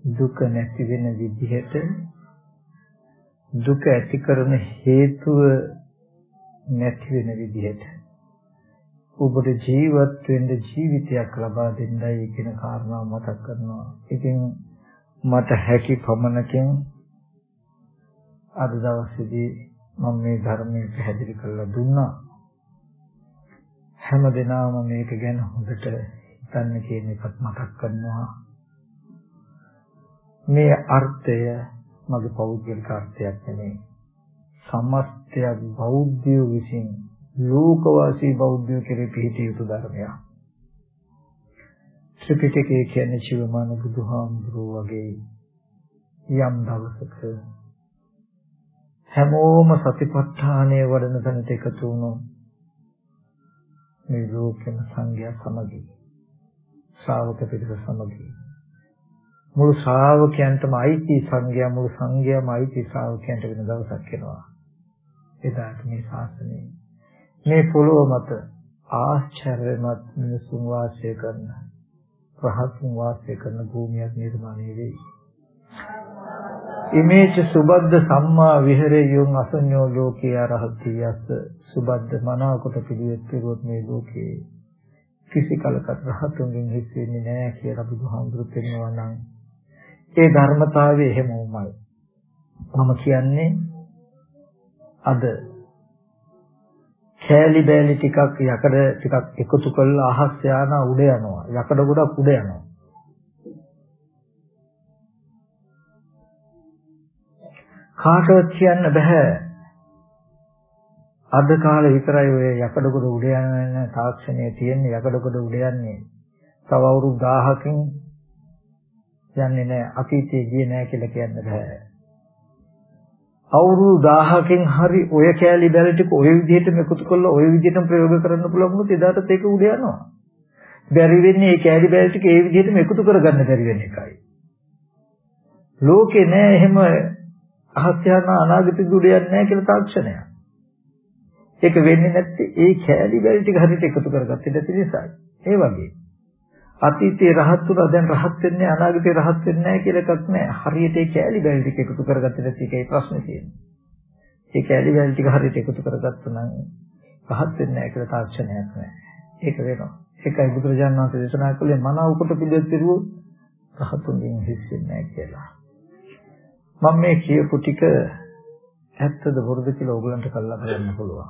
S1: දුක නැති වෙන විදිහට දුක ඇති කරන හේතුව නැති වෙන විදිහට ඔබට ජීවත් වෙන්න ජීවිතයක් ලබා දෙන්නයි කියන කාරණාව මතක් කරනවා. ඉතින් මට හැකි පමණකින් අද දවසේදී මම මේ ධර්මයේ පැහැදිලි කරලා දුන්නා. හැම දිනම මේක ගැන හොඳට හිතන්න කියන එකත් මතක් කරනවා. මේ අර්ථය මගේ පෞද්ගලික අර්ථයක් නෙමෙයි. සමස්තයක් බෞද්ධයෝ විසින් ලෝකවාසී බෞද්ධයෝ කෙරෙහි පිහිටිය යුතු ධර්මයක්. ත්‍රිපිටකය කියන්නේ ජීවමාන බුදුහාමුදුරුවෝ වගේ යම් දවසක හැමෝම සතිපට්ඨානය වඩන තැනට එකතු වුණොත් මේ ලෝකෙම සංඝයා සමගි ශ්‍රාවක පිරිස සමගි මුළු ශ්‍රාවකයන්ටම අයිති සංඝයා මුළු සංඝයාම අයිති ශ්‍රාවකයන්ට වෙන දවසක් එනවා. එදාට මේ ශාසනය. මේ පොළොව මත ආශ්චර්යමත් මිනිසුන් වාසය කරන රහතුන් වාසය කරන භූමියක් නිර්මාණය වෙයි. ඉමේච සුබද්ද සම්මා විහෙරයුන් අසඤ්ඤෝ ලෝකේ අරහතියස් සුබද්ද මනාවකට පිළිවෙත් කෙරුවොත් මේ ලෝකේ කිසි කලකට රහතුන්ගෙන් හිස් වෙන්නේ නැහැ කියලා බුදුහාමුදුරු පෙන්වනවා නම් ඒ ධර්මතාවය එහෙමමයි. මම කියන්නේ අද කෑලි බෑලි ටිකක් යකඩ ටිකක් එකතු කරලා අහස් යාන උඩ යනවා. යකඩ ගොඩක් උඩ යනවා. කාටවත් කියන්න බෑ. අද කාලේ විතරයි ඔය යකඩ ගොඩ උඩ යන තාක්ෂණය තියෙන්නේ යකඩ ගොඩ උඩ යන්නේ. තව අවුරුදු 1000කින් යන්නේ නැහැ. අතීතයේ ගියේ නැහැ කියලා කියන්න බෑ. අවුරුදු 1000කින් හරි ඔය කෑලි බැල ටික ඔය විදිහටම එකතු කරලා ඔය විදිහටම ප්‍රයෝග කරන්න පුළුවන් වුණොත් එදාටත් ඒක උඩ යනවා. බැරි වෙන්නේ මේ කෑලි බැල ටික ඒ විදිහටම එකතු කරගන්න බැරි වෙන එකයි. ලෝකේ නෑ එහෙම අහස්‍යන අනාගතෙ උඩ යන්නේ නෑ කියලා තාක්ෂණයක්. ඒක වෙන්නේ නැත්තේ ඒ කෑලි බැල ටික හරියට එකතු කරගත්තේ නැති නිසායි. ඒ වගේ අතීතයේ රහත් වුණා දැන් රහත් වෙන්නේ අනාගතේ රහත් වෙන්නේ නැහැ කියලා එකක් නැහැ. හරියට ඒ කෑලි බැලි ටික එකතු කරගත්තේ නැති එකයි ප්‍රශ්නේ තියෙන්නේ. ඒ කෑලි බැලි ටික හරියට එකතු කරගත්තා නම් රහත් වෙන්නේ නැහැ කියලා තාක්ෂණයක් නැහැ. ඒක වෙනවා. ඒකයි බුදුරජාණන් වහන්සේ දේශනා කළේ මනාව කොට පිළිවෙත් පිරුවොත් රහතුන්ගෙන් හිස් වෙන්නේ නැහැ කියලා. මම මේ කියපු ටික ඇත්තද බොරුද කියලා ඕගලන්ට කල්ලා බලන්න පුළුවන්.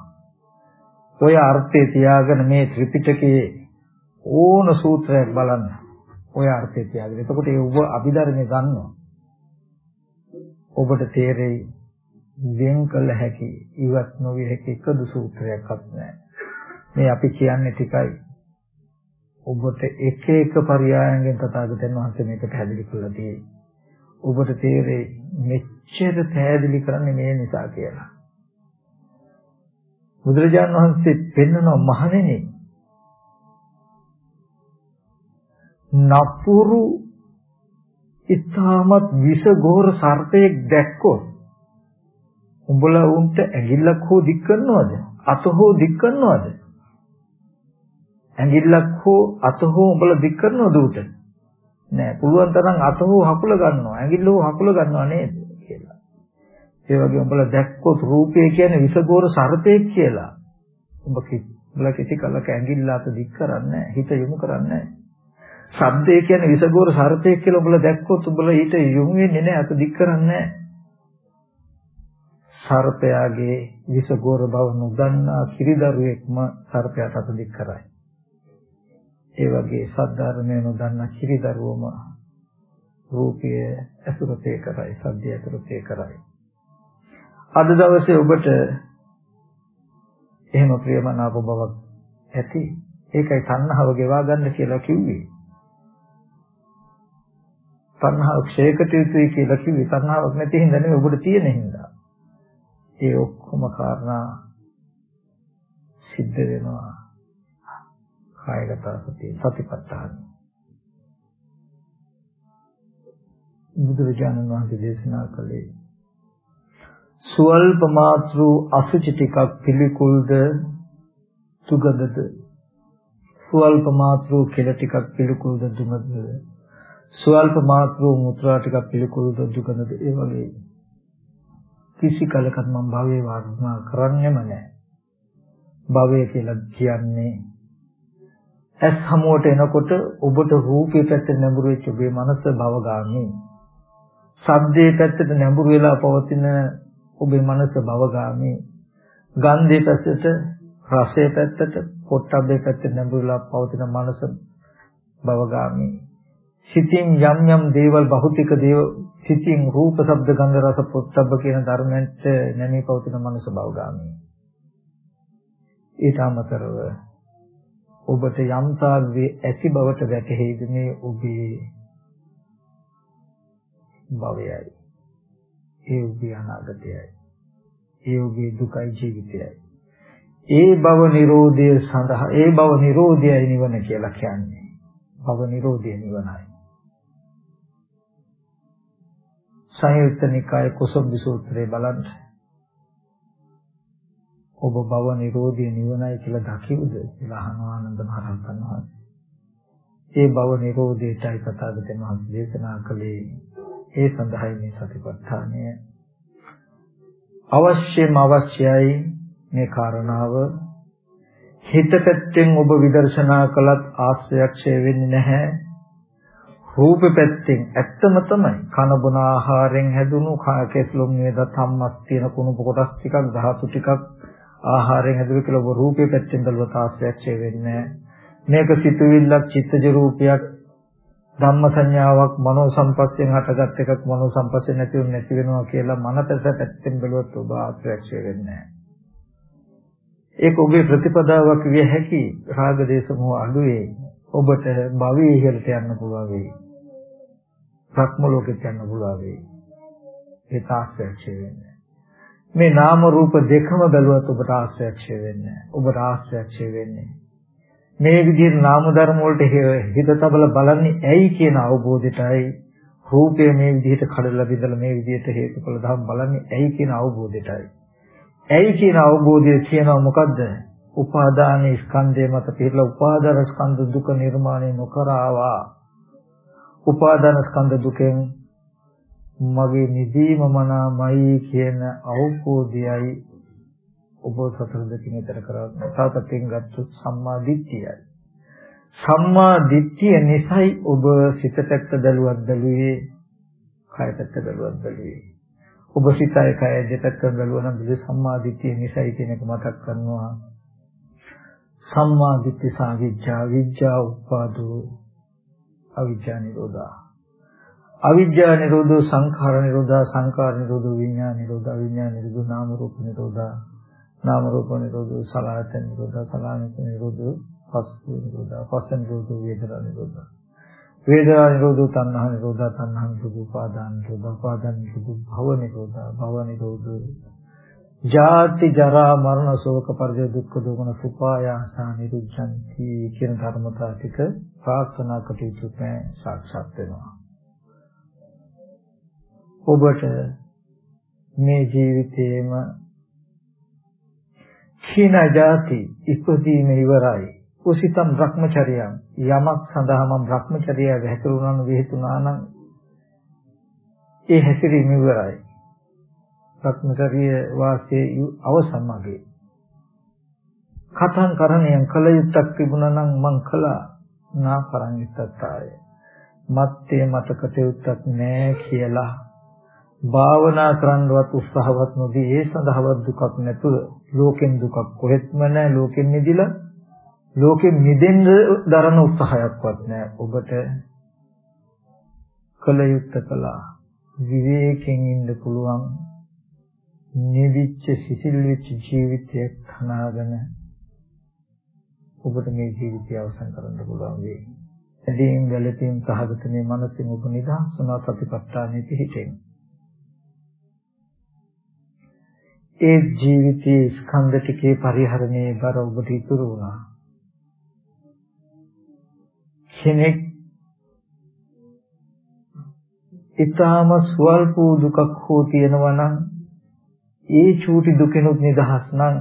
S1: ඔය අර්ථය තියාගෙන මේ ත්‍රිපිටකයේ ඕන සූත්‍රයක් බලන්න. ඔය අර්ථය තියාගෙන. එතකොට ඒ ඔබ අභිධර්මයේ ගන්නවා. ඔබට තේරෙයි වෙන් කළ හැකි ඉවත් නොවිය හැකි එකදු සූත්‍රයක්වත් නැහැ. මේ අපි කියන්නේ ටිකයි ඔබට එක එක පරයයන්ගෙන් තථාගතයන් වහන්සේ මේක පැහැදිලි කරලා තියෙයි. ඔබට තේරෙයි මෙච්චර පැහැදිලි කරන්නේ මේ නිසා කියලා. බුදුරජාණන් වහන්සේ පෙන්වන මහණෙනි නපුරු ඊ타මත් විසගෝර සර්පයෙක් දැක්කොත් උඹලා උන්ට ඇඟිල්ලක් හෝ දික් කරනවද? අත හෝ දික් කරනවද? ඇඟිල්ලක් හෝ අත හෝ උඹලා දික් කරනවද උට? නෑ පුළුවන් තරම් අත හෝ හකුල ගන්නවා ඇඟිල්ල හෝ හකුල ගන්නවා නේද කියලා. ඒ වගේ උඹලා දැක්කොත් රූපය කියන්නේ විසගෝර සර්පයෙක් කියලා. උඹ කිව්ලා කිසි කලක ඇඟිල්ල අත දික් කරන්නේ හිත යොමු කරන්නේ ශබ්දය කියන්නේ විසගෝර සර්පයෙක් කියලා උඹලා දැක්කොත් උඹලා ඊට යොමු වෙන්නේ නැහැ අත දික් කරන්නේ සර්පයාගේ විසගෝර බව නොදන්නා කිරිදරුවෙක්ම සර්පයාට අත දික් කරයි. ඒ වගේ සද්ධර්මය නොදන්නා කිරිදරුවම රූපය ඇසුරතේ කරයි, සද්දය ඇසුරතේ කරයි. අද දවසේ ඔබට එහෙම ප්‍රියමනාප බවක් ඇති. ඒකයි තණ්හාව ගෙවා ගන්න කියලා කිව්වේ. තණ්හාව ක්ෂයකට යුතුයි කියලා කිව්වේ තණ්හාවක් නැති හින්දා නෙවෙයි ඔබට තියෙන හින්දා. ඒ ඔක්කොම කාරණා සිද්ධ වෙනවා. කායගත සතිය සතිපට්ඨාන. බුදුරජාණන් වහන්සේ දේශනා කළේ සුවල්ප මාත්‍ර අසුචි ටිකක් පිළිකුල්ද සුගඳද සුවල්ප මාත්‍ර කෙල ටිකක් පිළිකුල්ද දුමද සුවල්ප මාත්‍ර මුත්‍රා ටිකක් පිළිකුල්ද දුකද ඒ වගේ කිසි කලකට මම භවයේ වර්ණනා කරන්නෙම නැහැ භවය කියලා කියන්නේ ඇස් හමුවට එනකොට ඔබට රූපේ පැත්තට නැඹුරු වෙච්ච ඔබේ මනස භවගාමී සබ්දේ පැත්තට නැඹුරු වෙලා පවතින ඔබේ මනස භවගාමී ගන්ධයේ පැත්තට රසයේ පැත්තට පොට්ටබ්බේ පැත්තට නැඹුරුලා පවතින මනස භවගාමී සිතින් යම් යම් දේවල් භෞතික දේව සිතින් රූප ශබ්ද ගන්ධ රස පොට්ටබ්බ කියන ධර්මයන්ට නැමී පවතින මනස භවගාමී ඊට අමතරව ඔබට යම් තාග්වේ ඇති බවට වැටහෙයිද මේ ඔබේ භවයයි ඒ ඔබේ අනාගතයයි. ඒ ඔබේ දුකයි ජීවිතයයි. ඒ භව නිරෝධය සඳහා ඒ භව නිරෝධයයි නිවන කියලා කියන්නේ. භව නිරෝධය නිවනයි. සංයුත්ත නිකාය කුසබ්බි සූත්‍රයේ බලන්න. ඔබ භව නිරෝධය නිවනයි කියලා දකිවුද? කියලා අහනවා ආනන්ද මහරහතන් වහන්සේ. ඒ භව නිරෝධයටයි තථාගතයන් වහන්සේ දේශනා කළේ. ඒ සඳහායි මේ සතිපට්ඨානය. අවශ්‍යම අවශ්‍යයි මේ කාරණාව. හිත පැත්තෙන් ඔබ විදර්ශනා කළත් ආශ්‍රයක්ෂය වෙන්නේ නැහැ. රූප පැත්තෙන් ඇත්තම තමයි කන බොන ආහාරයෙන් හැදුණු කෙස්ලොම් නේද තම්මස් තියෙන කුණු කොටස් ටිකක් ධාතු ටිකක් ආහාරයෙන් හැදුණු කියලා ඔබ රූපේ පැත්තෙන් බලවත් ආශ්‍රයක්ෂය වෙන්නේ මේක සිතුවිල්ලක් චිත්තජ රූපයක් ධම්ම සංඥාවක් මනෝ සංපස්සෙන් හටගත් එකක් මනෝ සංපස්සෙන් නැති වෙන්නේ නැති වෙනවා කියලා මනසට පැත්තෙන් බැලුවොත් ඔබ ආශ්‍රයක්ෂය වෙන්නේ නැහැ. ඒක ඔබේ ප්‍රතිපදාවක් විය හැකි රාග දේශ මොහ අඩුවේ ඔබට භවයේ ඉහළට යන්න පුළුවන් වෙයි. භක්ම ලෝකෙට යන්න පුළුවන් වෙයි. ඒ තාස්ත්‍යක්ෂය වෙන්නේ. මේ නාම රූප දෙකම බැලුවත් ඔබට ආශ්‍රයක්ෂය වෙන්නේ නැහැ. ඔබට ආශ්‍රයක්ෂය වෙන්නේ මේ විදිහට නාම ධර්ම වලට හිත තබල බලන්නේ ඇයි කියන අවබෝධයටයි රූපය මේ විදිහට කඩලා බිඳලා මේ විදිහට හේතුඵල ධර්ම බලන්නේ ඇයි කියන අවබෝධයටයි ඇයි කියන අවබෝධය කියනවා මොකද්ද උපාදාන ස්කන්ධය මත පිළිලා උපාදාන ස්කන්ධ දුක නිර්මාණය නොකරවා උපාදාන ස්කන්ධ දුකෙන් මගේ නිදීම මනමයි කියන අවබෝධයයි ඔබ සතර දෙකින් ඈතර කරන්නේ තාපතෙන් ගත්තොත් සම්මා දිට්ඨියයි. සම්මා දිට්ඨිය නිසයි ඔබ සිත පැත්ත බැලුවත් බැලුවේ කය පැත්ත බැලුවත් බැලුවේ. ඔබ සිතයි කය දෙපැත්ත බැලුවා නම් බිල සම්මා දිට්ඨිය නිසයි කියන එක මතක් කරනවා. සම්මා දිට්ඨි සාවිජ්ජා විජ්ජා උපාදෝ අවිජ්ජා නිරෝධා. අවිද්‍යා නිරෝධෝ සංඛාර නිරෝධා සංඛාර නිරෝධෝ විඥාන නිරෝධා විඥාන නිරෝධෝ නාම රූප නිරෝධා. නාම රූප නිරෝධෝ සලආයතන නිරෝධා සලආයතන නිරෝධෝ පස්ස නිරෝධා පස්ස නිරෝධෝ වේදනා නිරෝධා. වේදනා නිරෝධෝ තණ්හා නිරෝධා තණ්හා නිරෝධෝ උපාදාන නිරෝධා උපාදාන නිරෝධෝ භව නිරෝධා භව නිරෝධෝ ජාති ජරා මරණ ශෝක පරිදේ දුක්ඛ දෝමන සුපායාසා නිරුද්ධಂತಿ කියන ධර්මතා ටික ප්‍රාර්ථනා කටයුතු පෑ සාක්ෂාත් වෙනවා. ඔබට මේ ජීවිතේම කීන જાති ඉපදීම ඉවරයි. උසිතම් භ්‍රමචර්යයන් යමක් සඳහා මම භ්‍රමචර්යය වැහැතුණා නම් විහිතුණා නම් ඒ හැසිරීම ඉවරයි. රත්නකරිය වාසයේ අවසන් මගේ. කතං කරණයන් කල යුත්තක් තිබුණා නම් මං කළා නා පරංගිත්තත්තාය. මත්තේ මට කටයුත්තක් නෑ කියලා භාවනා කරන්නවත් උත්සාහවත් නොදී ඒ සඳහාවත් දුකක් නැතුව ලෝකෙන් දුකක් කොහෙත්ම නැහැ ලෝකෙන් මිදිලා ලෝකෙන් මිදෙන්න දරන උත්සාහයක්වත් නැහැ ඔබට කල යුත්ත කළා විවේකයෙන් ඉන්න පුළුවන් නිවිච්ච සිසිල් වෙච්ච ජීවිතයක් හනාගෙන ඔබට මේ ජීවිතය අවසන් කරන්න පුළුවන් වෙයි. එදින් වැළපීම් සහගත මේ මනසින් ඔබ නිදහස් වුණා සතිපට්ඨානෙ පිහිටෙන්. ඒ ජීවිතයේ ස්කන්ධ ටිකේ පරිහරණයේ බර ඔබට ඉතුරු වුණා. කෙනෙක් ඊටාම ස්වල්ප දුකක් හෝ තියෙනවා නම් ඒ චූටි දුකෙනුත් නිදහස් නම්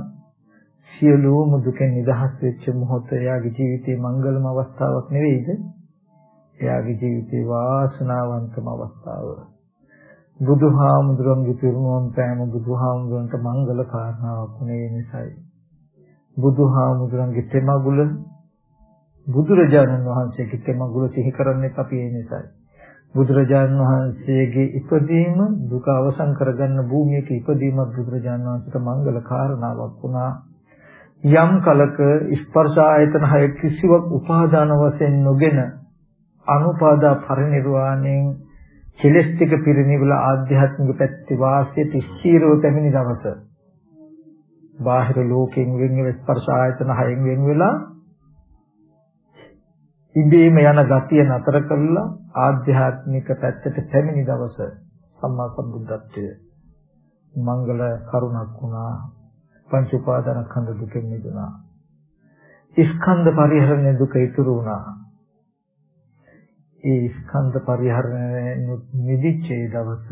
S1: සියලුම දුකෙන් නිදහස් වෙච්ච මොහොත එයාගේ ජීවිතේ මංගලම අවස්ථාවක් නෙවෙයිද? එයාගේ ජීවිතේ වාසනාවන්තම අවස්ථාව. බුදුහාමුදුරන්ගේ පිරුණුවම් පෑම බුදුහාමුදුරන්ට මංගල කාරණාවක් වුණේ නිසායි. බුදුහාමුදුරන්ගේ තෙමගුල බුදුරජාණන් වහන්සේගේ තෙමගුල සිහි කරන්නේ අපි ඒ නිසායි. බුදුරජාණන් වහන්සේගේ ඉපදීම දුක අවසන් කරගන්න භූමියක ඉපදීමත් බුදුරජාණන් වහන්සේට මංගල කාරණාවක් වුණා. යම් කලක ස්පර්ශ ආයතන හය කිසිවක් උපාදාන වශයෙන් නොගෙන අනුපාදා පරිනිර්වාණයෙන් කෙලස් ටික පිරිනිවල ආධ්‍යාත්මික පැත්තේ වාසයට ස්ථීරව පැමිණි දවස. බාහිර ලෝකයෙන් වෙන් ස්පර්ශ ආයතන හයෙන් වෙන් වෙලා ඉබේම යන ගතිය නතර කළා ආධ්‍යාත්මික පැත්තට පැමිණි දවස සම්මා සම්බුද්ධත්වයේ. මංගල කරුණක් වුණා. පංච උපාදාන ස්කන්ධ දුකෙන් මිදුණා. ස්කන්ධ පරිහරණය දුක ඉතුරු වුණා. ඒ ස්කන්ධ පරිහරණය නිදිච්ච දවස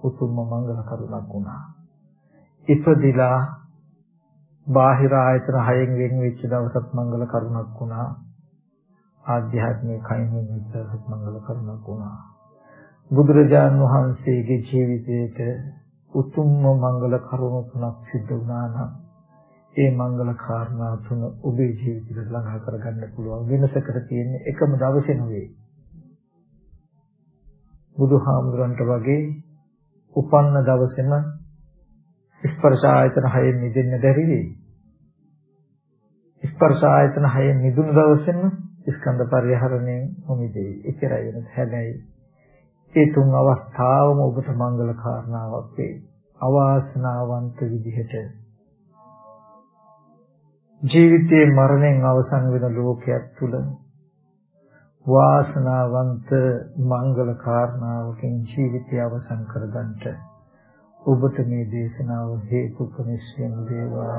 S1: උතුම්ම මංගල කරුණක් වුණා. ඉපදිලා බාහිර ආයතන හයෙන් වෙන් වෙච්ච දවසත් මංගල කරුණක් වුණා. ආධ්‍යාත්මික කයින් විතරක් මංගල කරුණක් වුණා. බුදුරජාන් වහන්සේගේ ජීවිතයේට උතුම්ම මංගල කරුණු තුනක් සිද්ධ වුණා නම් ඒ මංගල කාරණා තුන ඔබේ ජීවිතයට ළඟා කරගන්න පුළුවන් වෙනසකට තියෙන එකම දවසේ නෙවෙයි. බුදුහාමුදුරන්ට වගේ උපන්න දවසේම ස්පර්ශ ආයතන හයෙන් මිදෙන්න බැරි වෙයි. ස්පර්ශ ආයතන හයෙන් මිදුණු දවසේම ස්කන්ධ පරිහරණයෙන් මොමිදේ එච්චරයි වෙනස. හැබැයි ඒ තුන් අවස්ථාවම ඔබට මංගල කාරණාවක් වේ. අවාසනාවන්ත විදිහට ජීවිතයේ මරණයෙන් අවසන් වෙන ලෝකයක් තුල වාසනාවන්ත මංගල කාරණාවකින් ජීවිතය අවසන් කරගන්නට ඔබට මේ දේශනාව හේතු ප්‍රනිශ්චයන දේවා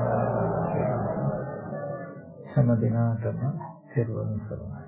S1: හැම දිනාටම තෙරුවන් සරණයි